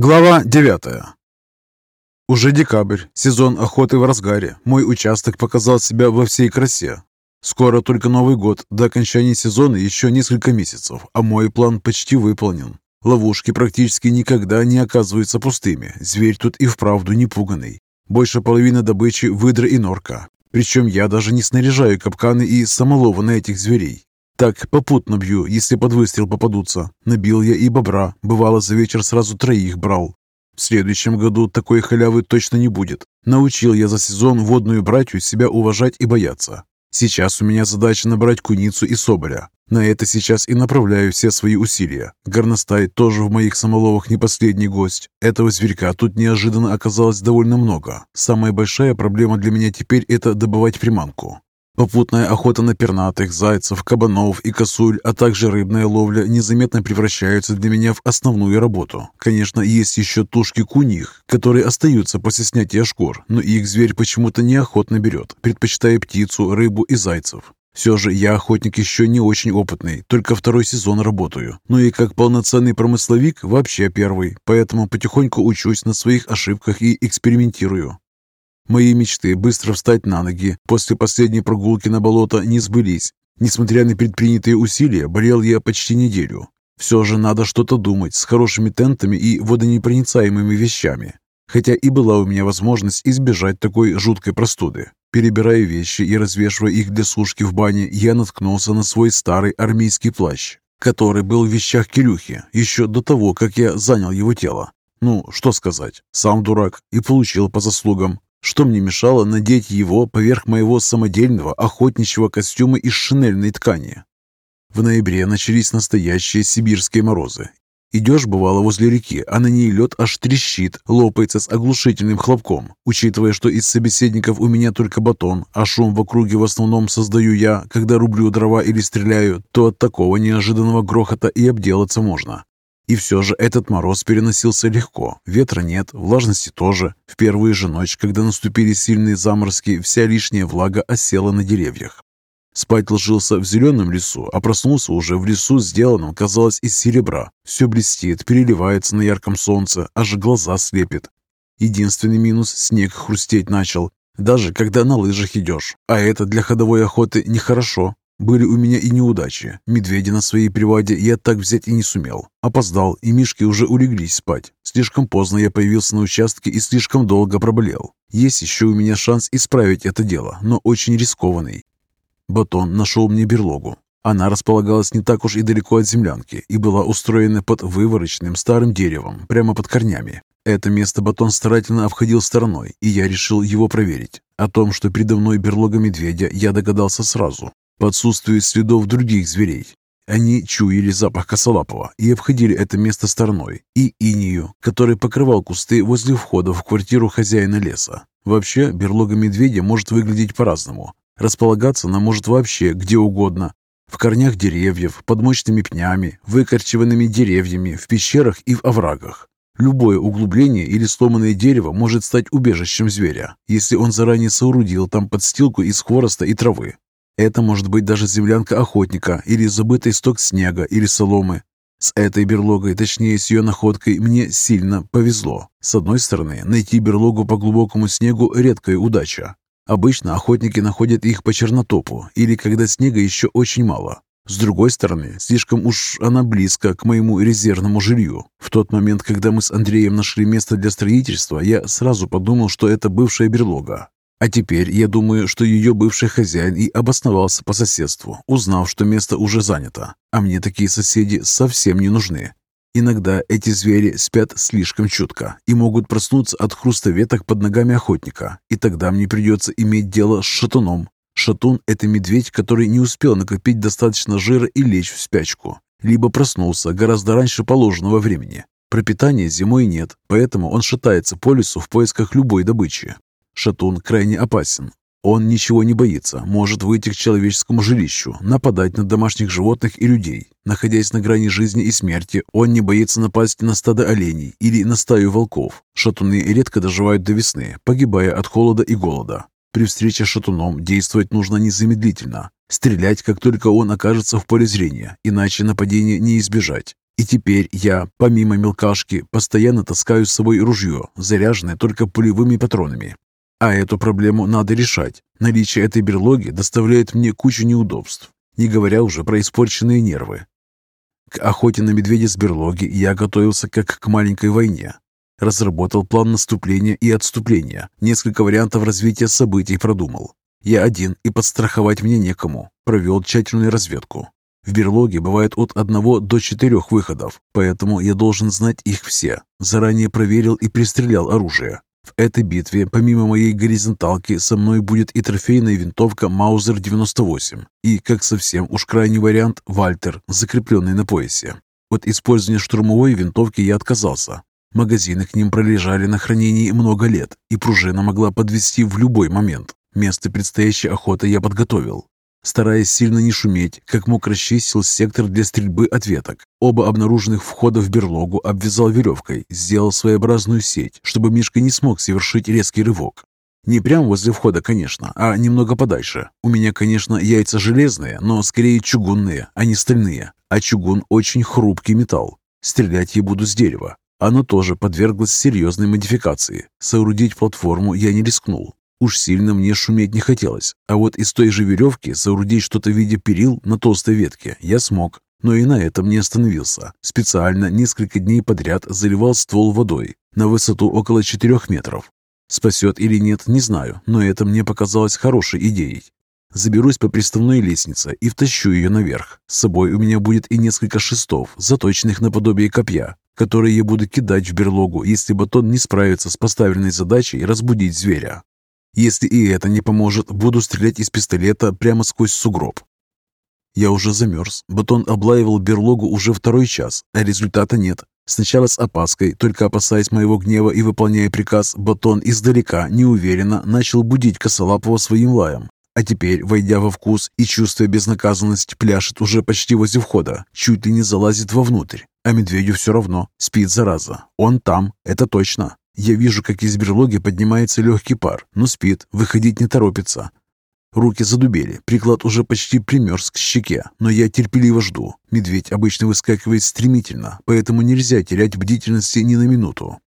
Глава 9 Уже декабрь, сезон охоты в разгаре. Мой участок показал себя во всей красе. Скоро только Новый год, до окончания сезона еще несколько месяцев, а мой план почти выполнен. Ловушки практически никогда не оказываются пустыми, зверь тут и вправду не пуганный. Больше половины добычи – выдра и норка. Причем я даже не снаряжаю капканы и самоловы на этих зверей. Так, попутно бью, если под выстрел попадутся. Набил я и бобра, бывало за вечер сразу троих брал. В следующем году такой халявы точно не будет. Научил я за сезон водную братью себя уважать и бояться. Сейчас у меня задача набрать куницу и соболя. На это сейчас и направляю все свои усилия. Горностай тоже в моих самоловах не последний гость. Этого зверька тут неожиданно оказалось довольно много. Самая большая проблема для меня теперь – это добывать приманку. Попутная охота на пернатых, зайцев, кабанов и косуль, а также рыбная ловля незаметно превращаются для меня в основную работу. Конечно, есть еще тушки куних, которые остаются после снятия шкур, но их зверь почему-то неохотно берет, предпочитая птицу, рыбу и зайцев. Все же я охотник еще не очень опытный, только второй сезон работаю. Ну и как полноценный промысловик вообще первый, поэтому потихоньку учусь на своих ошибках и экспериментирую. Мои мечты быстро встать на ноги после последней прогулки на болото не сбылись. Несмотря на предпринятые усилия, болел я почти неделю. Все же надо что-то думать с хорошими тентами и водонепроницаемыми вещами. Хотя и была у меня возможность избежать такой жуткой простуды. Перебирая вещи и развешивая их для сушки в бане, я наткнулся на свой старый армейский плащ, который был в вещах Кирюхи еще до того, как я занял его тело. Ну, что сказать, сам дурак и получил по заслугам. Что мне мешало надеть его поверх моего самодельного охотничьего костюма из шинельной ткани? В ноябре начались настоящие сибирские морозы. Идешь, бывало, возле реки, а на ней лед аж трещит, лопается с оглушительным хлопком. Учитывая, что из собеседников у меня только батон, а шум в округе в основном создаю я, когда рублю дрова или стреляю, то от такого неожиданного грохота и обделаться можно. И все же этот мороз переносился легко. Ветра нет, влажности тоже. В первую же ночь, когда наступили сильные заморозки, вся лишняя влага осела на деревьях. Спать ложился в зеленом лесу, а проснулся уже в лесу, сделанном, казалось, из серебра. Все блестит, переливается на ярком солнце, аж глаза слепит. Единственный минус – снег хрустеть начал, даже когда на лыжах идешь. А это для ходовой охоты нехорошо. Были у меня и неудачи. Медведя на своей приваде я так взять и не сумел. Опоздал, и мишки уже улеглись спать. Слишком поздно я появился на участке и слишком долго проболел. Есть еще у меня шанс исправить это дело, но очень рискованный. Батон нашел мне берлогу. Она располагалась не так уж и далеко от землянки и была устроена под вывороченным старым деревом, прямо под корнями. Это место Батон старательно обходил стороной, и я решил его проверить. О том, что передо мной берлога медведя, я догадался сразу по отсутствию следов других зверей. Они чуяли запах косолапого и обходили это место стороной, и инию, который покрывал кусты возле входа в квартиру хозяина леса. Вообще, берлога медведя может выглядеть по-разному. Располагаться она может вообще где угодно. В корнях деревьев, под мощными пнями, выкорчеванными деревьями, в пещерах и в оврагах. Любое углубление или сломанное дерево может стать убежищем зверя, если он заранее соорудил там подстилку из хвороста и травы. Это может быть даже землянка охотника или забытый сток снега или соломы. С этой берлогой, точнее с ее находкой, мне сильно повезло. С одной стороны, найти берлогу по глубокому снегу – редкая удача. Обычно охотники находят их по чернотопу или когда снега еще очень мало. С другой стороны, слишком уж она близко к моему резервному жилью. В тот момент, когда мы с Андреем нашли место для строительства, я сразу подумал, что это бывшая берлога. А теперь я думаю, что ее бывший хозяин и обосновался по соседству, узнав, что место уже занято. А мне такие соседи совсем не нужны. Иногда эти звери спят слишком чутко и могут проснуться от хруста веток под ногами охотника, и тогда мне придется иметь дело с шатуном. Шатун – это медведь, который не успел накопить достаточно жира и лечь в спячку, либо проснулся гораздо раньше положенного времени. Пропитания зимой нет, поэтому он шатается по лесу в поисках любой добычи. Шатун крайне опасен. Он ничего не боится, может выйти к человеческому жилищу, нападать на домашних животных и людей. Находясь на грани жизни и смерти, он не боится напасть на стадо оленей или на стаю волков. Шатуны редко доживают до весны, погибая от холода и голода. При встрече с шатуном действовать нужно незамедлительно. Стрелять, как только он окажется в поле зрения, иначе нападения не избежать. И теперь я, помимо мелкашки, постоянно таскаю с собой ружье, заряженное только пулевыми патронами. А эту проблему надо решать. Наличие этой берлоги доставляет мне кучу неудобств, не говоря уже про испорченные нервы. К охоте на медведя с берлоги я готовился как к маленькой войне. Разработал план наступления и отступления, несколько вариантов развития событий продумал. Я один, и подстраховать мне некому. Провел тщательную разведку. В берлоге бывает от одного до четырех выходов, поэтому я должен знать их все. Заранее проверил и пристрелял оружие. В этой битве, помимо моей горизонталки, со мной будет и трофейная винтовка Маузер-98, и, как совсем уж крайний вариант, Вальтер, закрепленный на поясе. От использования штурмовой винтовки я отказался. Магазины к ним пролежали на хранении много лет, и пружина могла подвести в любой момент. Место предстоящей охоты я подготовил. Стараясь сильно не шуметь, как мог расчистил сектор для стрельбы от веток. Оба обнаруженных входа в берлогу обвязал веревкой, сделал своеобразную сеть, чтобы Мишка не смог совершить резкий рывок. Не прямо возле входа, конечно, а немного подальше. У меня, конечно, яйца железные, но скорее чугунные, а не стальные. А чугун очень хрупкий металл. Стрелять я буду с дерева. Оно тоже подверглось серьезной модификации. Соорудить платформу я не рискнул. Уж сильно мне шуметь не хотелось, а вот из той же веревки соорудить что-то в виде перил на толстой ветке я смог. Но и на этом не остановился. Специально несколько дней подряд заливал ствол водой на высоту около 4 метров. Спасет или нет, не знаю, но это мне показалось хорошей идеей. Заберусь по приставной лестнице и втащу ее наверх. С собой у меня будет и несколько шестов, заточенных наподобие копья, которые я буду кидать в берлогу, если батон не справится с поставленной задачей разбудить зверя. Если и это не поможет, буду стрелять из пистолета прямо сквозь сугроб. Я уже замерз. Батон облаивал берлогу уже второй час, а результата нет. Сначала с опаской, только опасаясь моего гнева и выполняя приказ, Батон издалека, неуверенно, начал будить Косолапова своим лаем. А теперь, войдя во вкус и чувствуя безнаказанность, пляшет уже почти возле входа, чуть ли не залазит вовнутрь. А медведю все равно, спит зараза. Он там, это точно. Я вижу, как из берлоги поднимается легкий пар, но спит, выходить не торопится. Руки задубели, приклад уже почти примерз к щеке, но я терпеливо жду. Медведь обычно выскакивает стремительно, поэтому нельзя терять бдительности ни на минуту.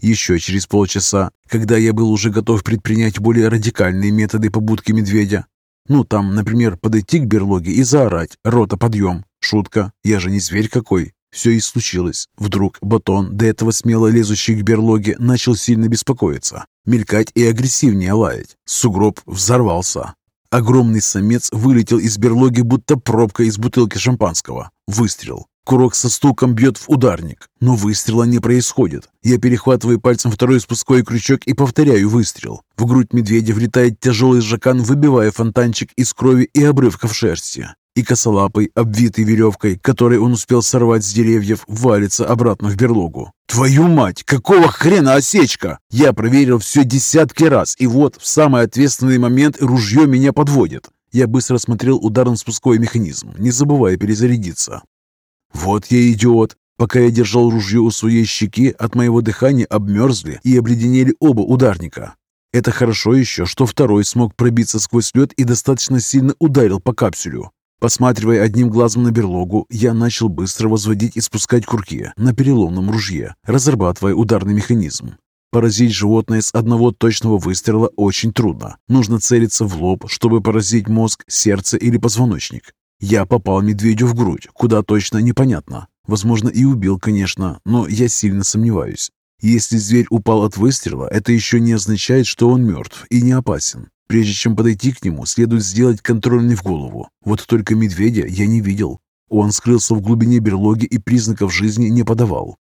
Еще через полчаса, когда я был уже готов предпринять более радикальные методы побудки медведя, ну там, например, подойти к берлоге и заорать «Рота, подъем!» Шутка, я же не зверь какой, все и случилось. Вдруг батон, до этого смело лезущий к берлоге, начал сильно беспокоиться, мелькать и агрессивнее лаять. Сугроб взорвался. Огромный самец вылетел из берлоги, будто пробка из бутылки шампанского. Выстрел. Курок со стуком бьет в ударник, но выстрела не происходит. Я перехватываю пальцем второй спусковой крючок и повторяю выстрел. В грудь медведя влетает тяжелый жакан, выбивая фонтанчик из крови и обрывков шерсти и косолапый, обвитый веревкой, который он успел сорвать с деревьев, валится обратно в берлогу. «Твою мать! Какого хрена осечка?» Я проверил все десятки раз, и вот в самый ответственный момент ружье меня подводит. Я быстро смотрел ударно-спусковой механизм, не забывая перезарядиться. Вот я идиот. Пока я держал ружье у своей щеки, от моего дыхания обмерзли и обледенели оба ударника. Это хорошо еще, что второй смог пробиться сквозь лед и достаточно сильно ударил по капсюлю. Посматривая одним глазом на берлогу, я начал быстро возводить и спускать курки на переломном ружье, разрабатывая ударный механизм. Поразить животное с одного точного выстрела очень трудно. Нужно целиться в лоб, чтобы поразить мозг, сердце или позвоночник. Я попал медведю в грудь, куда точно непонятно. Возможно, и убил, конечно, но я сильно сомневаюсь. Если зверь упал от выстрела, это еще не означает, что он мертв и не опасен. Прежде чем подойти к нему, следует сделать контрольный в голову. Вот только медведя я не видел. Он скрылся в глубине берлоги и признаков жизни не подавал.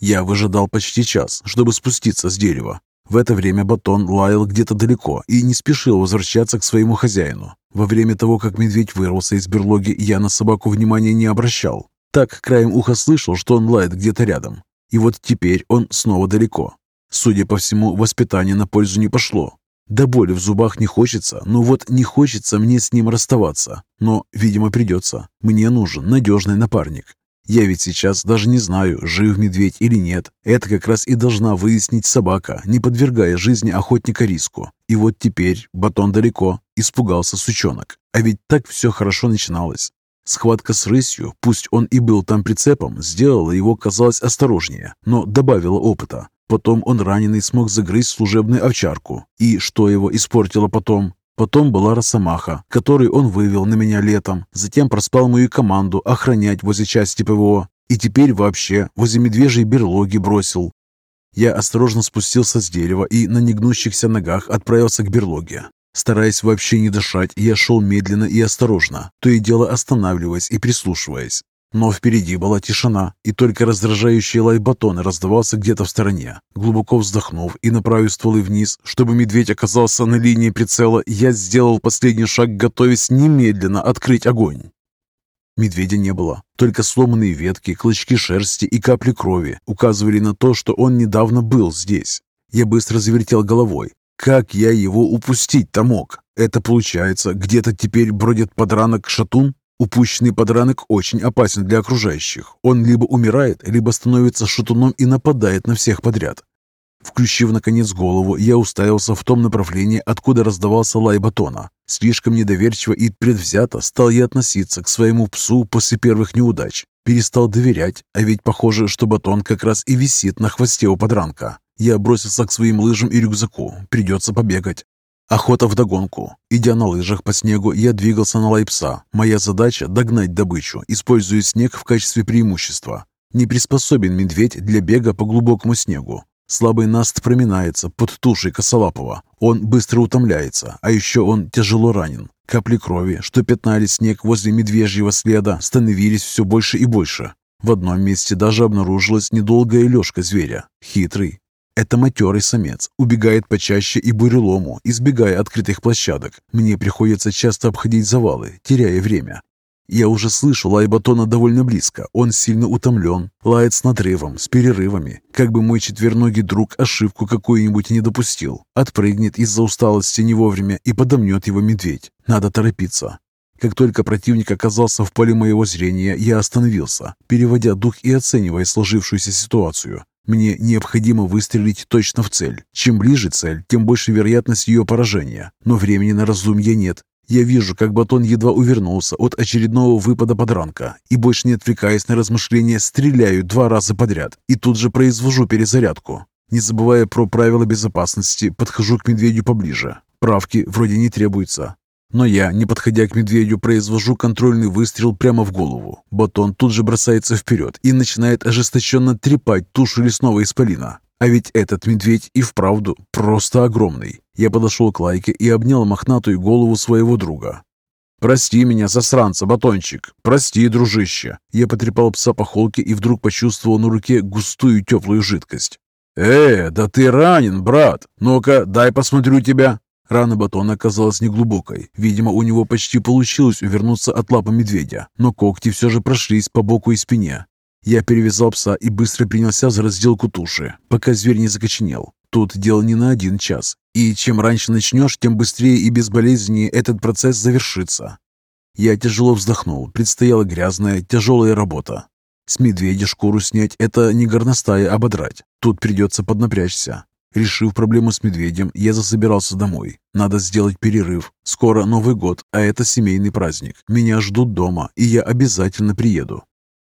Я выжидал почти час, чтобы спуститься с дерева. В это время батон лаял где-то далеко и не спешил возвращаться к своему хозяину. Во время того, как медведь вырвался из берлоги, я на собаку внимания не обращал. Так краем уха слышал, что он лает где-то рядом. И вот теперь он снова далеко. Судя по всему, воспитание на пользу не пошло. До боли в зубах не хочется, но вот не хочется мне с ним расставаться. Но, видимо, придется. Мне нужен надежный напарник. Я ведь сейчас даже не знаю, жив медведь или нет. Это как раз и должна выяснить собака, не подвергая жизни охотника риску. И вот теперь батон далеко, испугался сучонок. А ведь так все хорошо начиналось. Схватка с рысью, пусть он и был там прицепом, сделала его, казалось, осторожнее, но добавила опыта. Потом он раненый смог загрызть служебную овчарку. И что его испортило потом? Потом была Росомаха, которую он вывел на меня летом. Затем проспал мою команду охранять возле части ПВО. И теперь вообще возле медвежьей берлоги бросил. Я осторожно спустился с дерева и на негнущихся ногах отправился к берлоге. Стараясь вообще не дышать, я шел медленно и осторожно, то и дело останавливаясь и прислушиваясь. Но впереди была тишина, и только раздражающий лай батона раздавался где-то в стороне. Глубоко вздохнув и направив стволы вниз, чтобы медведь оказался на линии прицела, я сделал последний шаг, готовясь немедленно открыть огонь. Медведя не было. Только сломанные ветки, клочки шерсти и капли крови указывали на то, что он недавно был здесь. Я быстро завертел головой. Как я его упустить-то мог? Это получается, где-то теперь бродит подранок-шатун? Упущенный подранок очень опасен для окружающих. Он либо умирает, либо становится шатуном и нападает на всех подряд. Включив, наконец, голову, я уставился в том направлении, откуда раздавался лай батона. Слишком недоверчиво и предвзято стал я относиться к своему псу после первых неудач. Перестал доверять, а ведь похоже, что батон как раз и висит на хвосте у подранка. Я бросился к своим лыжам и рюкзаку. Придется побегать. Охота в догонку. Идя на лыжах по снегу, я двигался на лайпса. Моя задача – догнать добычу, используя снег в качестве преимущества. Не приспособен медведь для бега по глубокому снегу. Слабый наст проминается под тушей косолапого. Он быстро утомляется, а еще он тяжело ранен. Капли крови, что пятнали снег возле медвежьего следа, становились все больше и больше. В одном месте даже обнаружилась недолгая лёжка зверя. Хитрый, это матерый самец, убегает почаще и бурелому, избегая открытых площадок. Мне приходится часто обходить завалы, теряя время. Я уже слышу лай батона довольно близко. Он сильно утомлен, лает с надрывом, с перерывами. Как бы мой четверногий друг ошибку какую-нибудь не допустил. Отпрыгнет из-за усталости не вовремя и подомнет его медведь. Надо торопиться. Как только противник оказался в поле моего зрения, я остановился, переводя дух и оценивая сложившуюся ситуацию. Мне необходимо выстрелить точно в цель. Чем ближе цель, тем больше вероятность ее поражения. Но времени на раздумья нет. Я вижу, как батон едва увернулся от очередного выпада подранка и, больше не отвлекаясь на размышления, стреляю два раза подряд и тут же произвожу перезарядку. Не забывая про правила безопасности, подхожу к медведю поближе. Правки вроде не требуется. Но я, не подходя к медведю, произвожу контрольный выстрел прямо в голову. Батон тут же бросается вперед и начинает ожесточенно трепать тушу лесного исполина. А ведь этот медведь и вправду просто огромный. Я подошел к лайке и обнял мохнатую голову своего друга. «Прости меня, засранца, батончик! Прости, дружище!» Я потрепал пса по холке и вдруг почувствовал на руке густую теплую жидкость. «Э, да ты ранен, брат! Ну-ка, дай посмотрю тебя!» Рана батона оказалась неглубокой. Видимо, у него почти получилось увернуться от лапы медведя, но когти все же прошлись по боку и спине. Я перевязал пса и быстро принялся за разделку туши, пока зверь не закоченел. Тут дело не на один час, и чем раньше начнешь, тем быстрее и безболезненнее этот процесс завершится. Я тяжело вздохнул, предстояла грязная, тяжелая работа. С медведя шкуру снять – это не горностая ободрать, тут придется поднапрячься. Решив проблему с медведем, я засобирался домой. Надо сделать перерыв. Скоро Новый год, а это семейный праздник. Меня ждут дома, и я обязательно приеду.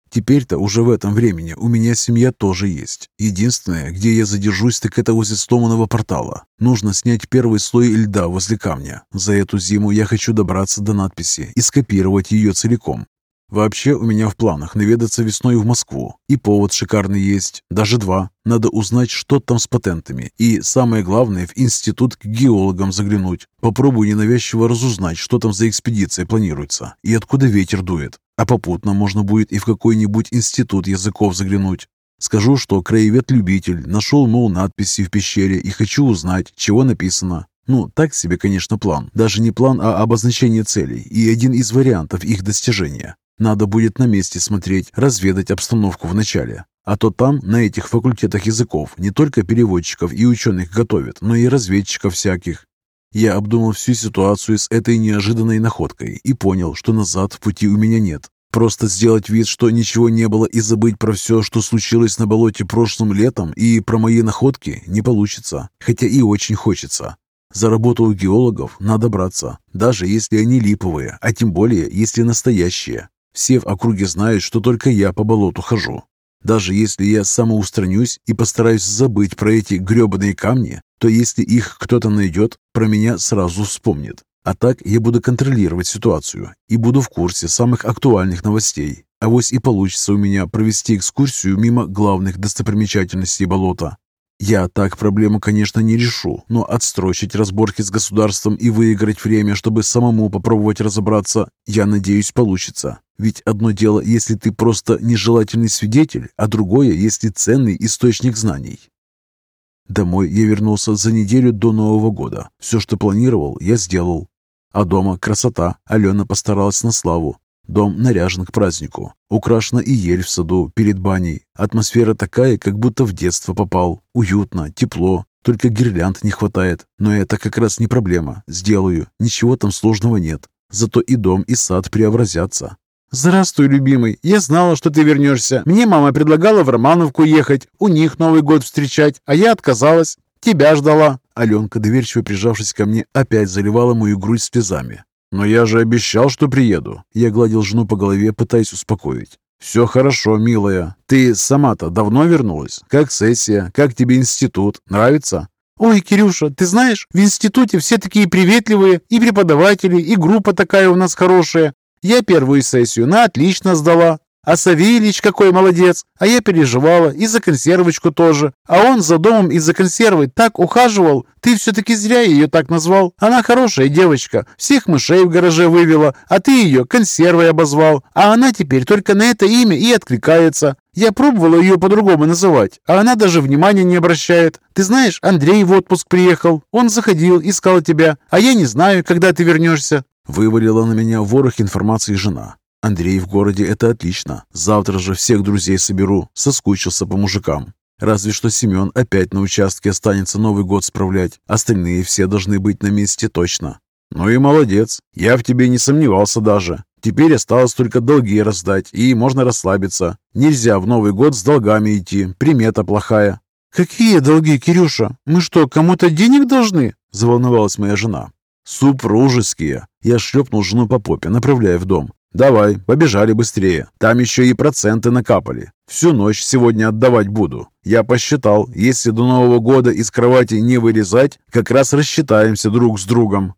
Теперь-то уже в этом времени у меня семья тоже есть. Единственное, где я задержусь, так это возле сломанного портала. Нужно снять первый слой льда возле камня. За эту зиму я хочу добраться до надписи и скопировать ее целиком. Вообще у меня в планах наведаться весной в Москву. И повод шикарный есть, даже два. Надо узнать, что там с патентами. И самое главное, в институт к геологам заглянуть. Попробую ненавязчиво разузнать, что там за экспедиция планируется и откуда ветер дует. А попутно можно будет и в какой-нибудь институт языков заглянуть. Скажу, что краевед-любитель нашел новую надписи в пещере и хочу узнать, чего написано. Ну, так себе, конечно, план. Даже не план, а обозначение целей и один из вариантов их достижения. Надо будет на месте смотреть, разведать обстановку вначале. А то там, на этих факультетах языков, не только переводчиков и ученых готовят, но и разведчиков всяких. Я обдумал всю ситуацию с этой неожиданной находкой и понял, что назад пути у меня нет. Просто сделать вид, что ничего не было и забыть про все, что случилось на болоте прошлым летом и про мои находки не получится, хотя и очень хочется. За работу у геологов надо браться, даже если они липовые, а тем более, если настоящие. Все в округе знают, что только я по болоту хожу. Даже если я самоустранюсь и постараюсь забыть про эти гребаные камни, то если их кто-то найдет, про меня сразу вспомнит. А так я буду контролировать ситуацию и буду в курсе самых актуальных новостей. А вось и получится у меня провести экскурсию мимо главных достопримечательностей болота. Я так проблему, конечно, не решу, но отстрочить разборки с государством и выиграть время, чтобы самому попробовать разобраться, я надеюсь, получится. Ведь одно дело, если ты просто нежелательный свидетель, а другое, если ценный источник знаний. Домой я вернулся за неделю до Нового года. Все, что планировал, я сделал. А дома красота. Алена постаралась на славу. Дом наряжен к празднику. Украшена и ель в саду перед баней. Атмосфера такая, как будто в детство попал. Уютно, тепло. Только гирлянд не хватает. Но это как раз не проблема. Сделаю. Ничего там сложного нет. Зато и дом, и сад преобразятся. «Здравствуй, любимый. Я знала, что ты вернешься. Мне мама предлагала в Романовку ехать, у них Новый год встречать, а я отказалась. Тебя ждала». Аленка, доверчиво прижавшись ко мне, опять заливала мою грудь слезами. «Но я же обещал, что приеду». Я гладил жену по голове, пытаясь успокоить. «Все хорошо, милая. Ты сама-то давно вернулась? Как сессия? Как тебе институт? Нравится?» «Ой, Кирюша, ты знаешь, в институте все такие приветливые, и преподаватели, и группа такая у нас хорошая. Я первую сессию на отлично сдала, а Савельич какой молодец. А я переживала. И за консервочку тоже. А он за домом из-за консервы так ухаживал. Ты все-таки зря ее так назвал. Она хорошая девочка. Всех мышей в гараже вывела. А ты ее консервой обозвал. А она теперь только на это имя и откликается. Я пробовала ее по-другому называть, а она даже внимания не обращает. Ты знаешь, Андрей в отпуск приехал. Он заходил, искал тебя. А я не знаю, когда ты вернешься. Вывалила на меня ворох информации жена. Андрей в городе – это отлично. Завтра же всех друзей соберу. Соскучился по мужикам. Разве что Семен опять на участке останется Новый год справлять. Остальные все должны быть на месте точно. Ну и молодец. Я в тебе не сомневался даже. Теперь осталось только долги раздать, и можно расслабиться. Нельзя в Новый год с долгами идти. Примета плохая. «Какие долги, Кирюша? Мы что, кому-то денег должны?» – заволновалась моя жена. «Супружеские!» Я шлепнул жену по попе, направляя в дом. «Давай, побежали быстрее. Там еще и проценты накапали. Всю ночь сегодня отдавать буду. Я посчитал, если до Нового года из кровати не вылезать, как раз рассчитаемся друг с другом».